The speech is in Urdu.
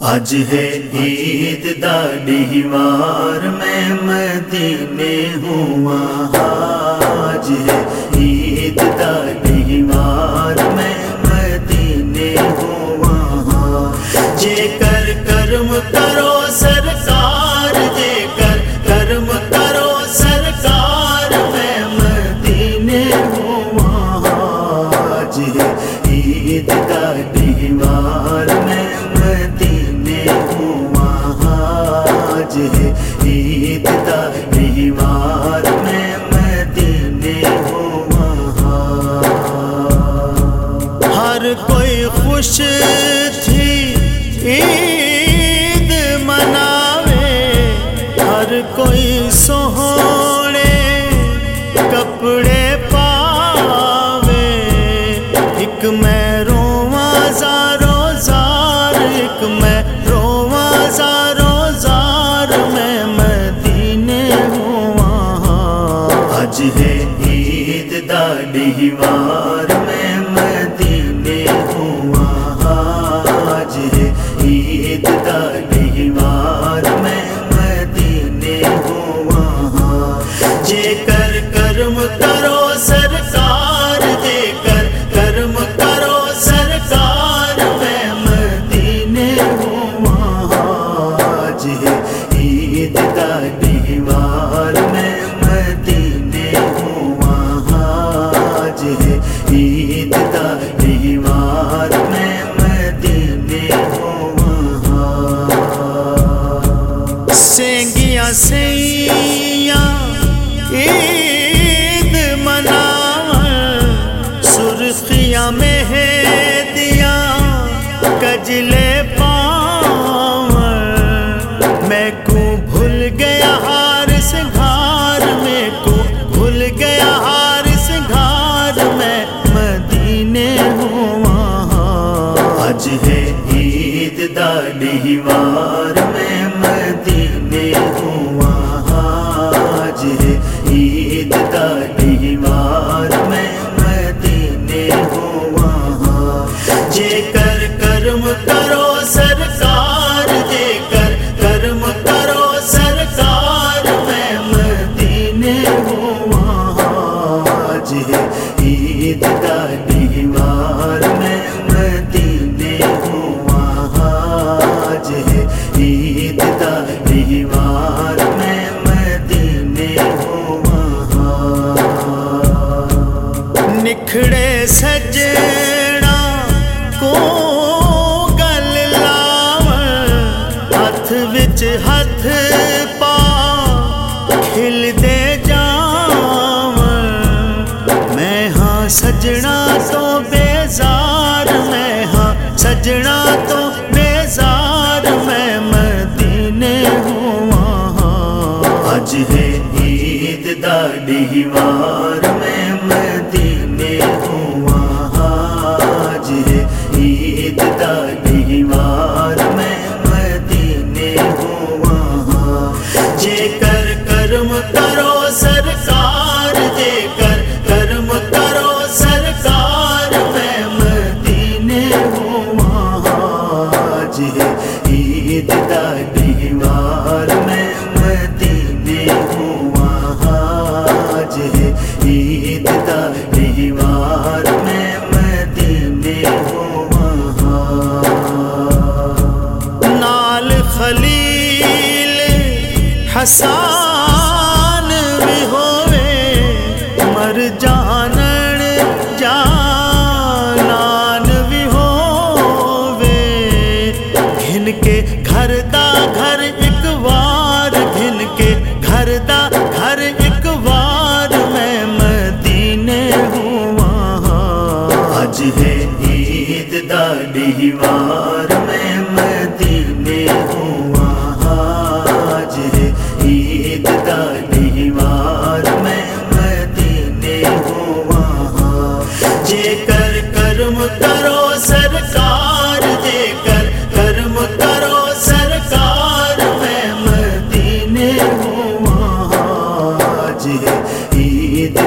آج ہے عید دیوار میں مدینے ہوا آج ہے عید خوش تھی عید مناوے، ہر کوئی سوہنے کپڑے پاوے۔ ایک میں رواں زارو زار، ایک میں رواں زارو زار میں مدینے ہوا آج ہے عید دا دیوار ہی زیادہ میں مدینے ہوں وہاں عید کا بیمار میں مدینے ہوں وہاں نکھڑے کو گل ہاتھ وچ ہاتھ تو بیزار میں ہاں سجنا تو بیزار میں، مدینے ہوا ہاں اج ہے عید دا دیوان حسان کرم کرو سرکار دے کر کرم کرو سرکار میں مدینے ہوں آج عید